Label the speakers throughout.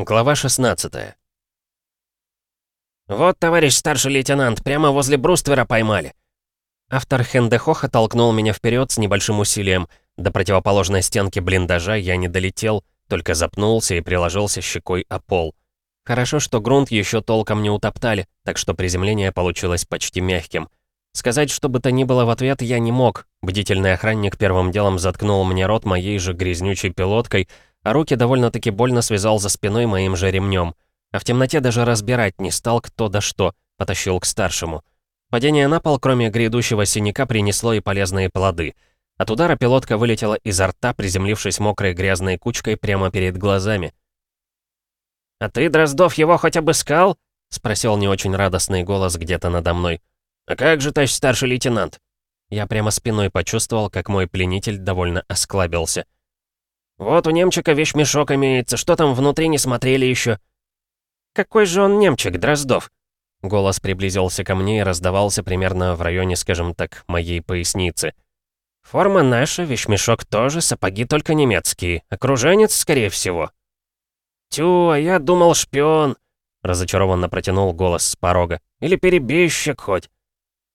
Speaker 1: Глава 16
Speaker 2: «Вот, товарищ старший лейтенант, прямо возле бруствера поймали».
Speaker 1: Автор Хендехоха толкнул меня вперед с небольшим усилием. До противоположной стенки блиндажа я не долетел, только запнулся и приложился щекой о пол. Хорошо, что грунт еще толком не утоптали, так что приземление получилось почти мягким. Сказать, что бы то ни было в ответ, я не мог. Бдительный охранник первым делом заткнул мне рот моей же грязнючей пилоткой, а руки довольно-таки больно связал за спиной моим же ремнем. А в темноте даже разбирать не стал кто да что, потащил к старшему. Падение на пол, кроме грядущего синяка, принесло и полезные плоды. От удара пилотка вылетела изо рта, приземлившись мокрой грязной кучкой прямо перед глазами.
Speaker 2: «А ты, Дроздов, его хоть обыскал?»
Speaker 1: — спросил не очень радостный голос где-то надо мной.
Speaker 2: «А как же, товарищ старший лейтенант?»
Speaker 1: Я прямо спиной почувствовал, как мой пленитель довольно осклабился.
Speaker 2: «Вот у немчика вещмешок имеется, что там внутри не смотрели еще. «Какой же он немчик, Дроздов?»
Speaker 1: Голос приблизился ко мне и раздавался примерно в районе, скажем так, моей поясницы.
Speaker 2: «Форма наша, вещмешок тоже, сапоги только немецкие. Окруженец, скорее всего». «Тю, а я думал шпион», — разочарованно протянул голос с порога. «Или перебежчик хоть».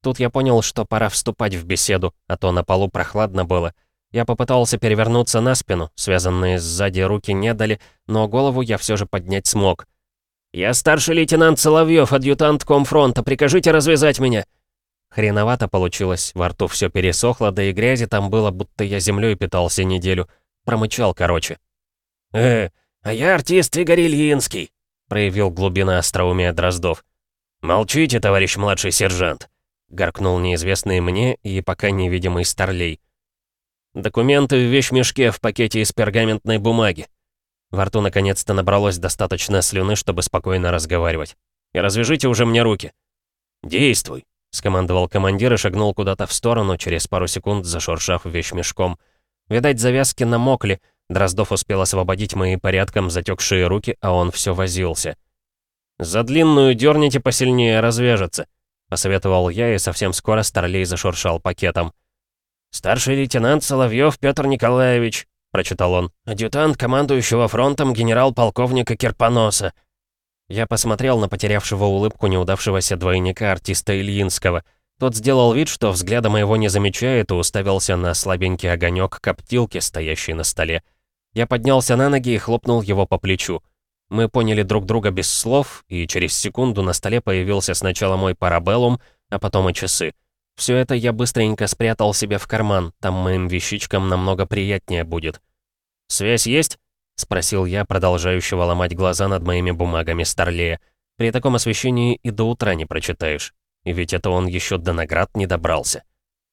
Speaker 1: Тут я понял, что пора вступать в беседу, а то на полу прохладно было. Я попытался перевернуться на спину, связанные сзади руки не дали, но голову я все же поднять смог.
Speaker 2: «Я старший лейтенант Соловьев, адъютант Комфронта, прикажите развязать меня!»
Speaker 1: Хреновато получилось, во рту все пересохло, да и грязи там было, будто я землей питался неделю. Промычал, короче.
Speaker 2: «Э, а я артист Игорь Ильинский», — проявил глубина остроумия Дроздов. «Молчите, товарищ младший сержант», — гаркнул неизвестный мне и пока невидимый старлей.
Speaker 1: «Документы в вещмешке в пакете из пергаментной бумаги», во рту наконец-то набралось достаточно слюны, чтобы спокойно разговаривать. «И развяжите уже мне руки».
Speaker 2: «Действуй», —
Speaker 1: скомандовал командир и шагнул куда-то в сторону, через пару секунд зашуршав вещмешком. Видать, завязки намокли, Дроздов успел освободить мои порядком затекшие руки, а он все возился. «За длинную дерните посильнее, развяжется», — посоветовал я, и совсем скоро Старлей зашуршал пакетом.
Speaker 2: «Старший лейтенант Соловьев Петр Николаевич», прочитал он. «Адъютант командующего фронтом генерал-полковника Кирпоноса».
Speaker 1: Я посмотрел на потерявшего улыбку неудавшегося двойника артиста Ильинского. Тот сделал вид, что взгляда моего не замечает и уставился на слабенький огонек коптилки, стоящий на столе. Я поднялся на ноги и хлопнул его по плечу. Мы поняли друг друга без слов, и через секунду на столе появился сначала мой парабеллум, а потом и часы. Все это я быстренько спрятал себе в карман, там моим вещичкам намного приятнее будет. «Связь есть?» — спросил я, продолжающего ломать глаза над моими бумагами Старлея. «При таком освещении и до утра не прочитаешь. И ведь это он еще до наград не добрался».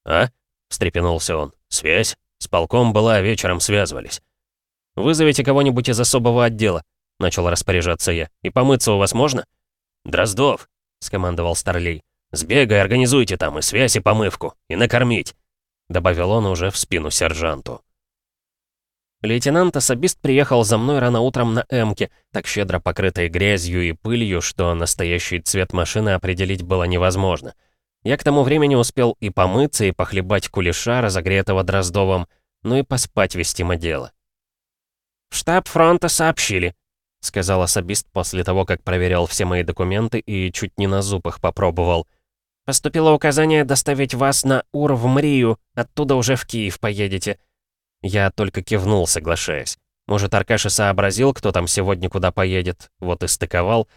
Speaker 2: «А?» — встрепенулся он. «Связь? С полком была, вечером связывались».
Speaker 1: «Вызовите кого-нибудь из особого отдела», — начал распоряжаться я. «И помыться у вас можно?»
Speaker 2: «Дроздов», — скомандовал Старлей. «Сбегай, организуйте там и связь, и помывку, и накормить», — добавил он уже в спину сержанту.
Speaker 1: Лейтенант-особист приехал за мной рано утром на «Эмке», так щедро покрытой грязью и пылью, что настоящий цвет машины определить было невозможно. Я к тому времени успел и помыться, и похлебать кулеша, разогретого Дроздовым, ну и поспать вестимо дело.
Speaker 2: «В штаб фронта сообщили», —
Speaker 1: сказал особист после того, как проверял все мои документы и чуть не на зуб их попробовал.
Speaker 2: Поступило указание доставить вас на УР в Мрию, оттуда уже в Киев поедете».
Speaker 1: Я только кивнул, соглашаясь. Может, Аркаша сообразил, кто там сегодня куда поедет, вот и стыковал.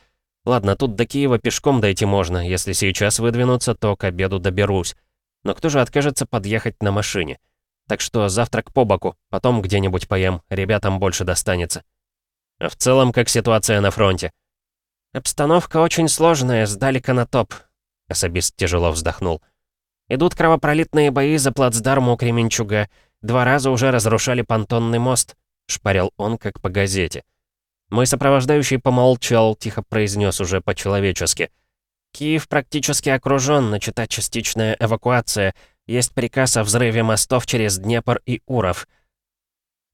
Speaker 1: Ладно, тут до Киева пешком дойти можно, если сейчас выдвинуться, то к обеду доберусь. Но кто же откажется подъехать на машине? Так что завтрак по боку, потом где-нибудь поем, ребятам больше достанется. А в целом, как ситуация на фронте?
Speaker 2: Обстановка очень сложная, сдали конотоп, Особист тяжело вздохнул. «Идут кровопролитные бои за плацдарм у Кременчуга. Два раза уже разрушали понтонный мост», — шпарил он, как по газете.
Speaker 1: Мой сопровождающий помолчал, тихо произнес уже по-человечески.
Speaker 2: «Киев практически окружен, начата частичная эвакуация. Есть приказ о взрыве мостов через Днепр и Уров».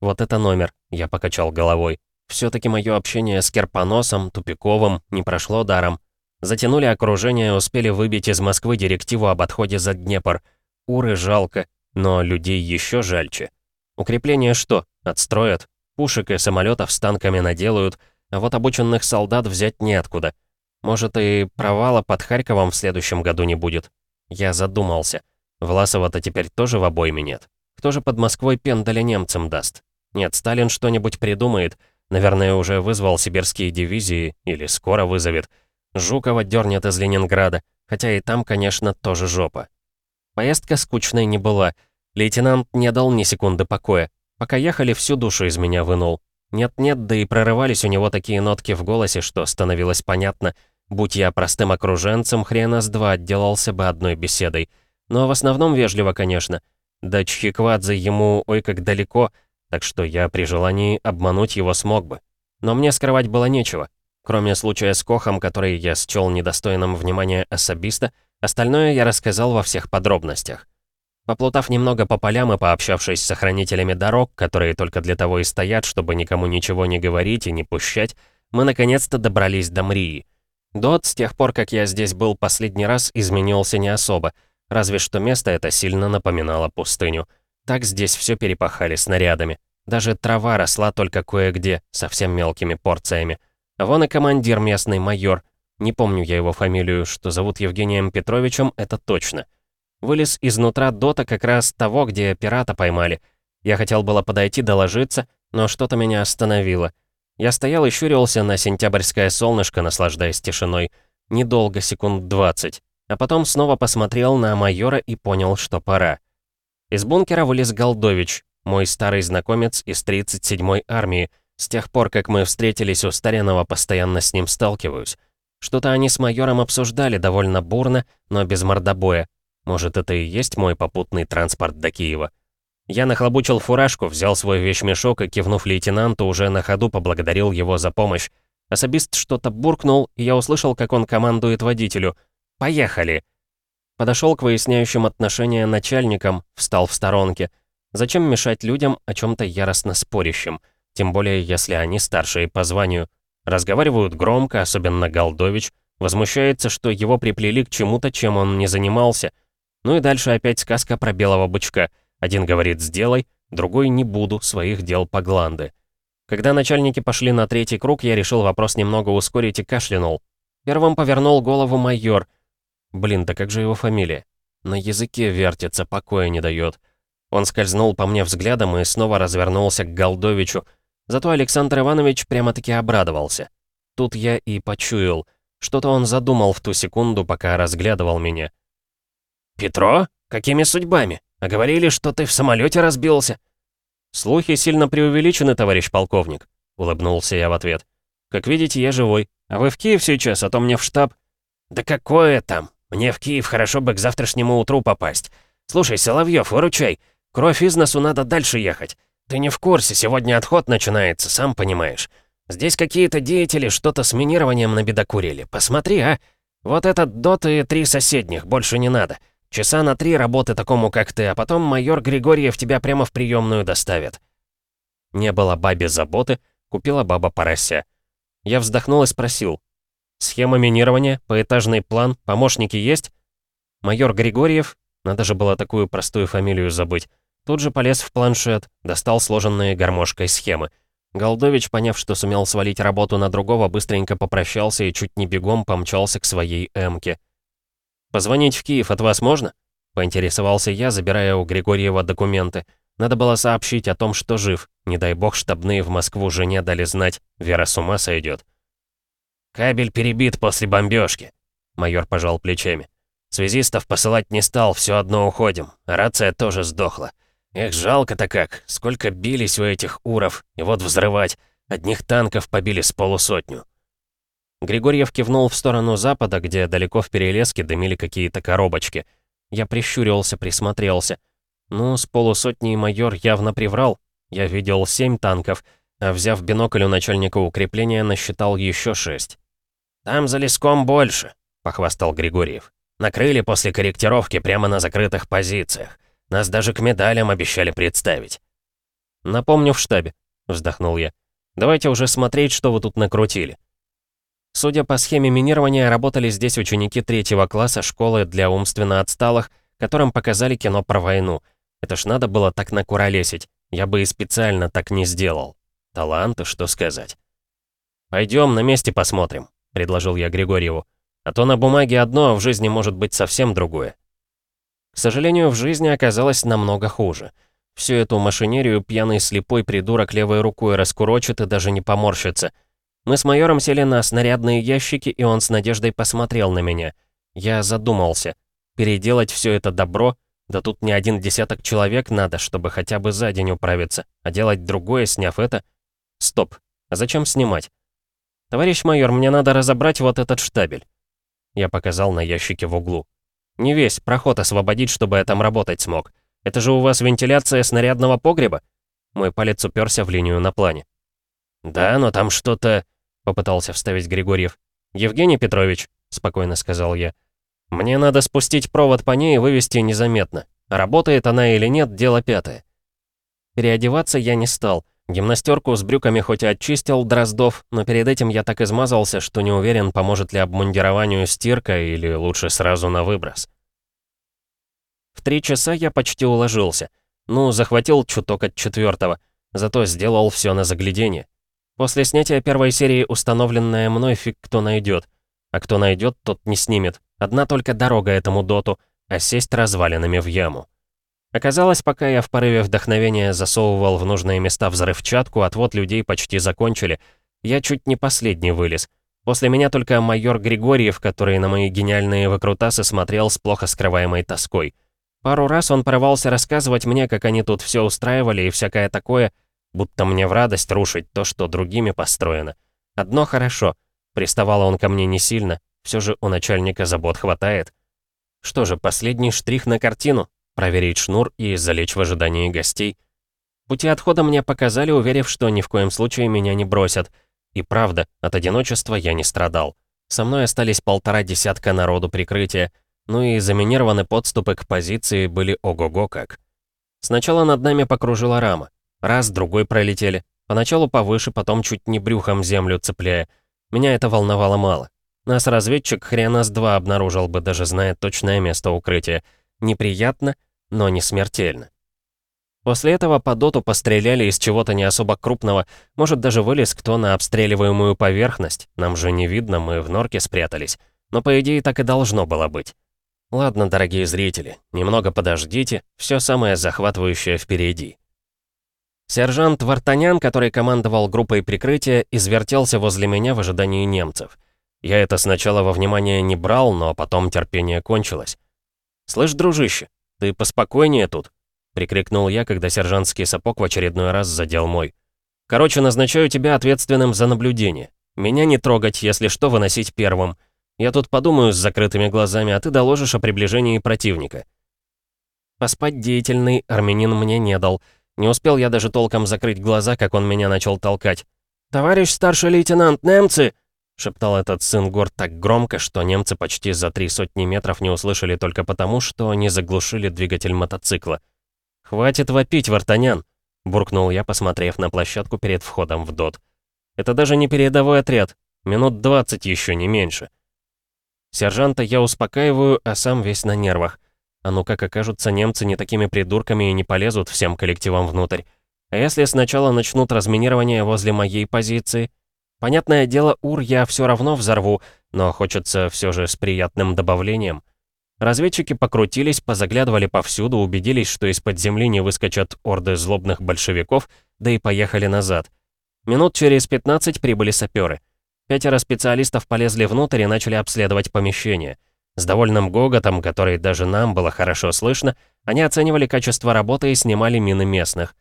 Speaker 1: «Вот это номер», — я покачал головой. Все таки мое общение с Керпоносом, Тупиковым, не прошло даром. Затянули окружение, успели выбить из Москвы директиву об отходе за Днепр. Уры жалко, но людей еще жальче. Укрепление что? Отстроят? Пушек и самолетов с танками наделают. а вот обученных солдат взять неоткуда. Может, и провала под Харьковом в следующем году не будет. Я задумался. Власова-то теперь тоже в обойме нет. Кто же под Москвой пендаля немцам даст? Нет, Сталин что-нибудь придумает. Наверное, уже вызвал сибирские дивизии, или скоро вызовет. Жукова дернет из Ленинграда, хотя и там, конечно, тоже жопа. Поездка скучной не была. Лейтенант не дал ни секунды покоя. Пока ехали, всю душу из меня вынул. Нет-нет, да и прорывались у него такие нотки в голосе, что становилось понятно, будь я простым окруженцем, хрена с два отделался бы одной беседой. Но в основном вежливо, конечно. Да Чхиквадзе ему ой как далеко, так что я при желании обмануть его смог бы. Но мне скрывать было нечего. Кроме случая с Кохом, который я счел недостойным внимания особиста, остальное я рассказал во всех подробностях. Поплутав немного по полям и пообщавшись с охранителями дорог, которые только для того и стоят, чтобы никому ничего не говорить и не пущать, мы наконец-то добрались до Мрии. Дот, с тех пор, как я здесь был последний раз, изменился не особо, разве что место это сильно напоминало пустыню. Так здесь все перепахали снарядами. Даже трава росла только кое-где, совсем мелкими порциями. Вон и командир местный, майор. Не помню я его фамилию, что зовут Евгением Петровичем, это точно. Вылез изнутра дота как раз того, где пирата поймали. Я хотел было подойти доложиться, но что-то меня остановило. Я стоял и щурился на сентябрьское солнышко, наслаждаясь тишиной. Недолго, секунд 20. А потом снова посмотрел на майора и понял, что пора. Из бункера вылез Голдович, мой старый знакомец из 37-й армии. С тех пор, как мы встретились у Старинова, постоянно с ним сталкиваюсь. Что-то они с майором обсуждали довольно бурно, но без мордобоя. Может, это и есть мой попутный транспорт до Киева? Я нахлобучил фуражку, взял свой вещмешок и, кивнув лейтенанту, уже на ходу поблагодарил его за помощь. Особист что-то буркнул, и я услышал, как он командует водителю. «Поехали!» Подошел к выясняющим отношения начальникам, встал в сторонке. Зачем мешать людям о чем-то яростно спорящим? Тем более, если они старшие по званию. Разговаривают громко, особенно Голдович. Возмущается, что его приплели к чему-то, чем он не занимался — ну и дальше опять сказка про белого бычка. Один говорит «сделай», другой «не буду», своих дел по гланды. Когда начальники пошли на третий круг, я решил вопрос немного ускорить и кашлянул. Первым повернул голову майор. Блин, да как же его фамилия? На языке вертится, покоя не дает. Он скользнул по мне взглядом и снова развернулся к Голдовичу. Зато Александр Иванович прямо-таки обрадовался. Тут я и почуял. Что-то он задумал в ту секунду, пока разглядывал меня. «Петро? Какими судьбами? А говорили, что ты в самолете разбился?» «Слухи сильно преувеличены, товарищ полковник», — улыбнулся я в ответ. «Как видите, я живой. А вы в Киев сейчас, а то мне в штаб». «Да какое там? Мне в Киев хорошо бы к завтрашнему утру попасть. Слушай, Соловьев, выручай. Кровь из носу надо дальше ехать. Ты не в курсе, сегодня отход начинается, сам понимаешь. Здесь какие-то деятели что-то с минированием набедокурили. Посмотри, а. Вот этот дот и три соседних, больше не надо. Часа на три работы такому, как ты, а потом майор Григорьев тебя прямо в приемную доставит». Не было бабе заботы, купила баба порося. Я вздохнул и спросил. «Схема минирования, поэтажный план, помощники есть?» Майор Григорьев, надо же было такую простую фамилию забыть, тут же полез в планшет, достал сложенные гармошкой схемы. Голдович, поняв, что сумел свалить работу на другого, быстренько попрощался и чуть не бегом помчался к своей «Эмке». «Позвонить в Киев от вас можно?» — поинтересовался я, забирая у Григорьева документы. Надо было сообщить о том, что жив. Не дай бог, штабные в Москву жене дали знать. Вера с ума сойдет. «Кабель перебит после бомбежки», — майор пожал плечами. «Связистов посылать не стал, все одно уходим. Рация тоже сдохла. Эх, жалко-то как. Сколько бились у этих уров. И вот взрывать. Одних танков побили с полусотню. Григорьев кивнул в сторону запада, где далеко в перелеске дымили какие-то коробочки. Я прищурился, присмотрелся. Ну, с полусотней майор явно приврал. Я видел семь танков, а взяв бинокль у начальника укрепления, насчитал еще шесть. «Там за леском больше», — похвастал Григорьев. «Накрыли после корректировки прямо на закрытых позициях. Нас даже к медалям обещали представить». «Напомню в штабе», — вздохнул я. «Давайте уже смотреть, что вы тут накрутили». Судя по схеме минирования, работали здесь ученики третьего класса школы для умственно отсталых, которым показали кино про войну. Это ж надо было так накуролесить. Я бы и специально так не сделал. Таланты, что сказать. «Пойдем, на месте посмотрим», — предложил я Григорьеву. «А то на бумаге одно, а в жизни может быть совсем другое». К сожалению, в жизни оказалось намного хуже. Всю эту машинерию пьяный слепой придурок левой рукой раскурочит и даже не поморщится. Мы с майором сели на снарядные ящики, и он с надеждой посмотрел на меня. Я задумался. Переделать все это добро? Да тут не один десяток человек надо, чтобы хотя бы за день управиться. А делать другое, сняв это? Стоп. А зачем снимать? «Товарищ майор, мне надо разобрать вот этот штабель». Я показал на ящике в углу. «Не весь, проход освободить, чтобы я там работать смог. Это же у вас вентиляция снарядного погреба?» Мой палец уперся в линию на плане. «Да, но там что-то...» — попытался вставить Григорьев. «Евгений Петрович», — спокойно сказал я, — «мне надо спустить провод по ней и вывести незаметно. Работает она или нет, дело пятое». Переодеваться я не стал. Гимнастерку с брюками хоть и очистил Дроздов, но перед этим я так измазался, что не уверен, поможет ли обмундированию стирка или лучше сразу на выброс. В три часа я почти уложился. Ну, захватил чуток от четвертого, зато сделал все на заглядение. После снятия первой серии установленная мной фиг кто найдет. А кто найдет, тот не снимет. Одна только дорога этому доту, а сесть развалинами в яму. Оказалось, пока я в порыве вдохновения засовывал в нужные места взрывчатку, отвод людей почти закончили. Я чуть не последний вылез. После меня только майор Григорьев, который на мои гениальные выкрутасы смотрел с плохо скрываемой тоской. Пару раз он порывался рассказывать мне, как они тут все устраивали и всякое такое, будто мне в радость рушить то, что другими построено. Одно хорошо. Приставал он ко мне не сильно, все же у начальника забот хватает. Что же, последний штрих на картину? Проверить шнур и залечь в ожидании гостей. Пути отхода мне показали, уверив, что ни в коем случае меня не бросят. И правда, от одиночества я не страдал. Со мной остались полтора десятка народу прикрытия, ну и заминированы подступы к позиции были ого-го как. Сначала над нами покружила рама. Раз, другой пролетели. Поначалу повыше, потом чуть не брюхом землю цепляя. Меня это волновало мало. Нас разведчик хрена с два обнаружил бы, даже зная точное место укрытия. Неприятно, но не смертельно. После этого по доту постреляли из чего-то не особо крупного, может даже вылез кто на обстреливаемую поверхность, нам же не видно, мы в норке спрятались. Но по идее так и должно было быть. Ладно, дорогие зрители, немного подождите, все самое захватывающее впереди. Сержант Вартанян, который командовал группой прикрытия, извертелся возле меня в ожидании немцев. Я это сначала во внимание не брал, но потом терпение кончилось. «Слышь, дружище, «Ты поспокойнее тут», — прикрикнул я, когда сержантский сапог в очередной раз задел мой. «Короче, назначаю тебя ответственным за наблюдение. Меня не трогать, если что, выносить первым. Я тут подумаю с закрытыми глазами, а ты доложишь о приближении противника». Поспать деятельный армянин мне не дал. Не успел я даже толком закрыть глаза, как он меня начал толкать. «Товарищ старший лейтенант, немцы!» Шептал этот сын гор так громко, что немцы почти за три сотни метров не услышали только потому, что они заглушили двигатель мотоцикла. «Хватит вопить, Вартанян!» — буркнул я, посмотрев на площадку перед входом в ДОТ. «Это даже не передовой отряд. Минут двадцать еще, не меньше». Сержанта я успокаиваю, а сам весь на нервах. А ну как окажутся немцы не такими придурками и не полезут всем коллективом внутрь. А если сначала начнут разминирование возле моей позиции, Понятное дело, ур я все равно взорву, но хочется все же с приятным добавлением. Разведчики покрутились, позаглядывали повсюду, убедились, что из-под земли не выскочат орды злобных большевиков, да и поехали назад. Минут через 15 прибыли саперы. Пятеро специалистов полезли внутрь и начали обследовать помещение. С довольным гоготом, который даже нам было хорошо слышно, они оценивали качество работы и снимали мины местных.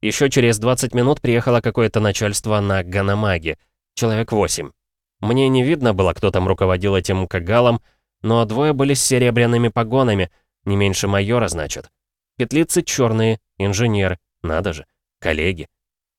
Speaker 1: Еще через 20 минут приехало какое-то начальство на Ганамаге — Человек восемь. Мне не видно было, кто там руководил этим кагалом, но двое были с серебряными погонами, не меньше майора, значит. Петлицы черные, инженеры, надо же, коллеги.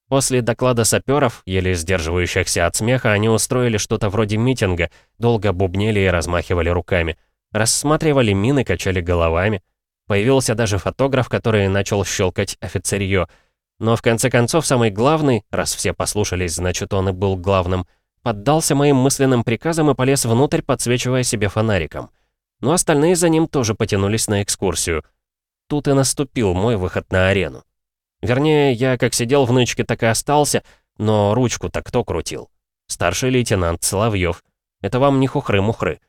Speaker 1: После доклада саперов, еле сдерживающихся от смеха, они устроили что-то вроде митинга, долго бубнели и размахивали руками. Рассматривали мины, качали головами. Появился даже фотограф, который начал щелкать офицерье — но в конце концов самый главный, раз все послушались, значит он и был главным, поддался моим мысленным приказам и полез внутрь, подсвечивая себе фонариком. Но остальные за ним тоже потянулись на экскурсию. Тут и наступил мой выход на арену. Вернее, я как сидел в нычке, так и остался, но ручку-то кто крутил? Старший лейтенант Соловьев. Это вам не хухры-мухры.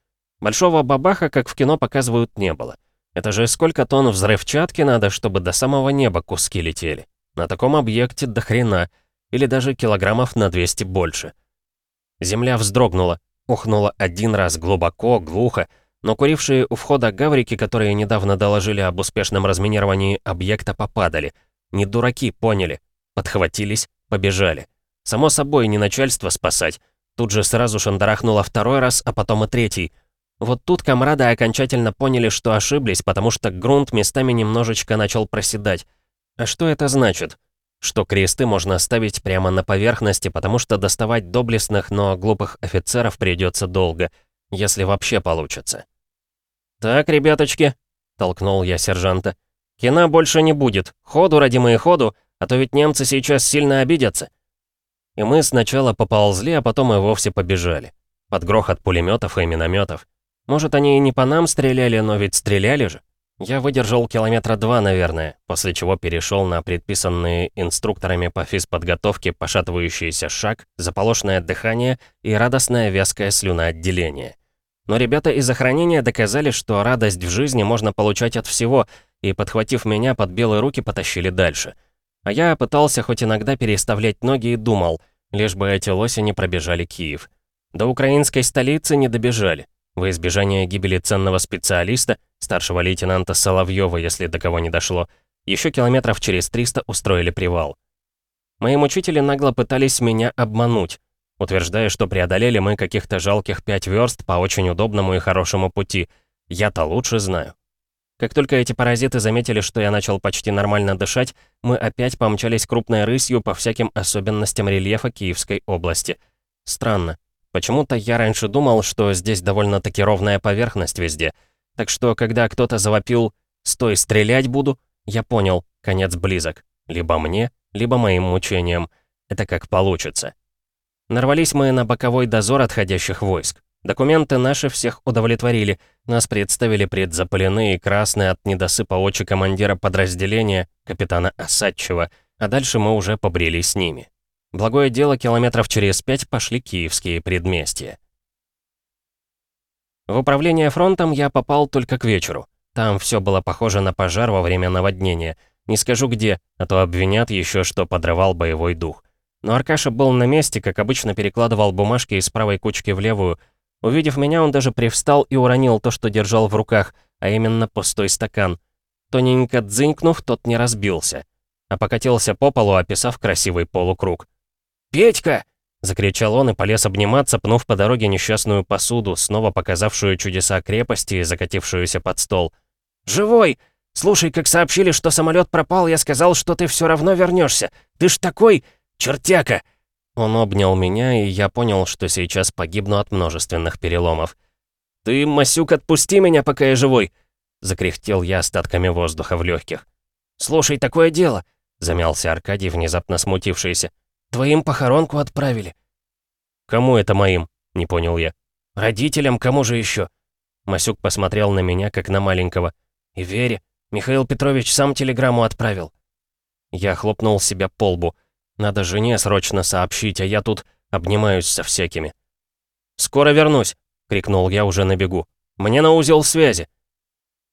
Speaker 1: Большого бабаха, как в кино, показывают, не было. Это же сколько тонн взрывчатки надо, чтобы до самого неба куски летели. На таком объекте до хрена. Или даже килограммов на 200 больше. Земля вздрогнула, ухнула один раз глубоко, глухо, но курившие у входа гаврики, которые недавно доложили об успешном разминировании объекта, попадали. Не дураки, поняли. Подхватились, побежали. Само собой, не начальство спасать. Тут же сразу шандарахнуло второй раз, а потом и третий — вот тут комрады окончательно поняли, что ошиблись, потому что грунт местами немножечко начал проседать. А что это значит? Что кресты можно ставить прямо на поверхности, потому что доставать доблестных, но глупых офицеров придется долго, если вообще получится. «Так, ребяточки», — толкнул я сержанта, — «кино больше не будет. Ходу, родимые ходу, а то ведь немцы сейчас сильно обидятся». И мы сначала поползли, а потом и вовсе побежали. Под грохот пулеметов и минометов. Может, они и не по нам стреляли, но ведь стреляли же. Я выдержал километра два, наверное, после чего перешел на предписанные инструкторами по физподготовке пошатывающийся шаг, заполошное дыхание и радостное вязкое слюноотделение. Но ребята из охранения доказали, что радость в жизни можно получать от всего, и, подхватив меня под белые руки, потащили дальше. А я пытался хоть иногда переставлять ноги и думал, лишь бы эти лоси не пробежали Киев. До украинской столицы не добежали. Во избежание гибели ценного специалиста, старшего лейтенанта Соловьева, если до кого не дошло, еще километров через 300 устроили привал. Мои мучители нагло пытались меня обмануть, утверждая, что преодолели мы каких-то жалких пять верст по очень удобному и хорошему пути. Я-то лучше знаю. Как только эти паразиты заметили, что я начал почти нормально дышать, мы опять помчались крупной рысью по всяким особенностям рельефа Киевской области. Странно. Почему-то я раньше думал, что здесь довольно-таки ровная поверхность везде. Так что, когда кто-то завопил «Стой, стрелять буду», я понял, конец близок. Либо мне, либо моим мучениям. Это как получится. Нарвались мы на боковой дозор отходящих войск. Документы наши всех удовлетворили. Нас представили пред запаленные красные от недосыпа очи командира подразделения, капитана Осадчева, а дальше мы уже побрели с ними. Благое дело, километров через пять пошли киевские предместья. В управление фронтом я попал только к вечеру. Там все было похоже на пожар во время наводнения. Не скажу где, а то обвинят еще, что подрывал боевой дух. Но Аркаша был на месте, как обычно перекладывал бумажки из правой кучки в левую. Увидев меня, он даже привстал и уронил то, что держал в руках, а именно пустой стакан. Тоненько дзынькнув, тот не разбился, а покатился по полу, описав красивый полукруг. «Петька!» — закричал он и полез обниматься, пнув по дороге несчастную посуду, снова показавшую чудеса крепости и закатившуюся под стол. «Живой! Слушай, как сообщили, что самолет пропал, я сказал, что ты все равно вернешься. Ты ж такой чертяка!» Он обнял меня, и я понял, что сейчас погибну от множественных переломов. «Ты, Масюк, отпусти меня, пока я живой!» — закряхтел я остатками воздуха в легких. «Слушай, такое дело!» — замялся Аркадий, внезапно смутившийся. Твоим похоронку отправили». «Кому это моим?» — не понял я. «Родителям, кому же еще?» Масюк посмотрел на меня, как на маленького. «И Вере. Михаил Петрович сам телеграмму отправил». Я хлопнул себя по лбу. «Надо жене срочно сообщить, а я тут обнимаюсь со всякими». «Скоро вернусь!» — крикнул я уже на бегу. «Мне на узел связи!»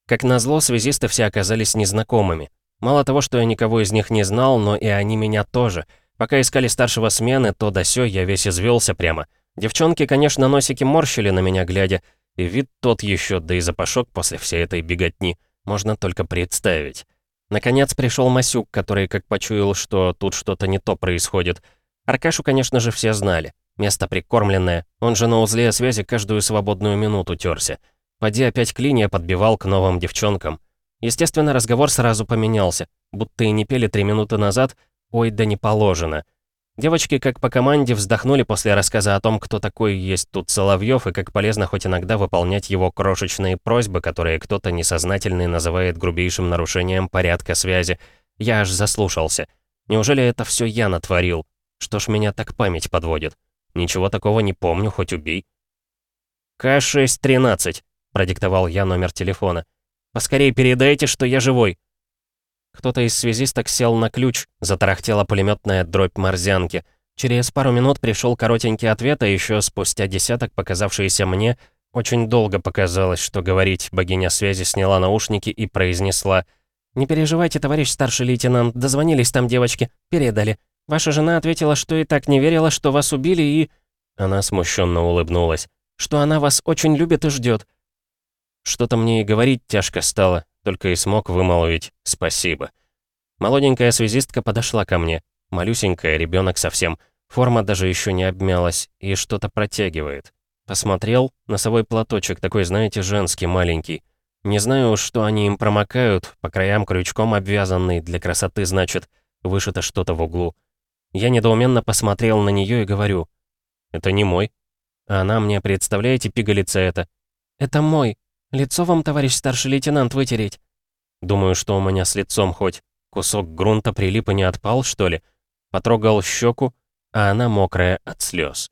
Speaker 1: Как назло, связисты все оказались незнакомыми. Мало того, что я никого из них не знал, но и они меня тоже — Пока искали старшего смены, то да сё, я весь извелся прямо. Девчонки, конечно, носики морщили на меня глядя, и вид тот еще, да и запашок после всей этой беготни, можно только представить. Наконец пришел Масюк, который как почуял, что тут что-то не то происходит. Аркашу, конечно же, все знали. Место прикормленное, он же на узле связи каждую свободную минуту терся. Поди опять клинья подбивал к новым девчонкам. Естественно, разговор сразу поменялся. Будто и не пели три минуты назад, Ой, да не положено. Девочки, как по команде, вздохнули после рассказа о том, кто такой есть тут Соловьев, и как полезно хоть иногда выполнять его крошечные просьбы, которые кто-то несознательный называет грубейшим нарушением порядка связи. Я аж заслушался. Неужели это все я натворил? Что ж меня так память подводит? Ничего такого не помню, хоть убей. «К613», — продиктовал я номер телефона. «Поскорей передайте, что я живой». Кто-то из связисток сел на ключ, затарахтела пулеметная дробь морзянки. Через пару минут пришел коротенький ответ, а еще спустя десяток, показавшиеся мне, очень долго показалось, что говорить, богиня связи сняла наушники и произнесла «Не переживайте, товарищ старший лейтенант, дозвонились там девочки, передали. Ваша жена ответила, что и так не верила, что вас убили и...» Она смущенно улыбнулась, «что она вас очень любит и ждет. Что-то мне и говорить тяжко стало, только и смог вымолвить «спасибо». Молоденькая связистка подошла ко мне, малюсенькая, ребенок совсем, форма даже еще не обмялась и что-то протягивает. Посмотрел, носовой платочек такой, знаете, женский, маленький. Не знаю, что они им промокают, по краям крючком обвязанный, для красоты, значит, вышито что-то в углу. Я недоуменно посмотрел на нее и говорю, «Это не мой». А она мне, представляете, пигалица это. «Это мой. Лицо вам, товарищ старший лейтенант, вытереть». Думаю, что у меня с лицом хоть. Кусок грунта прилип и не отпал, что ли? Потрогал щеку, а она мокрая от слез.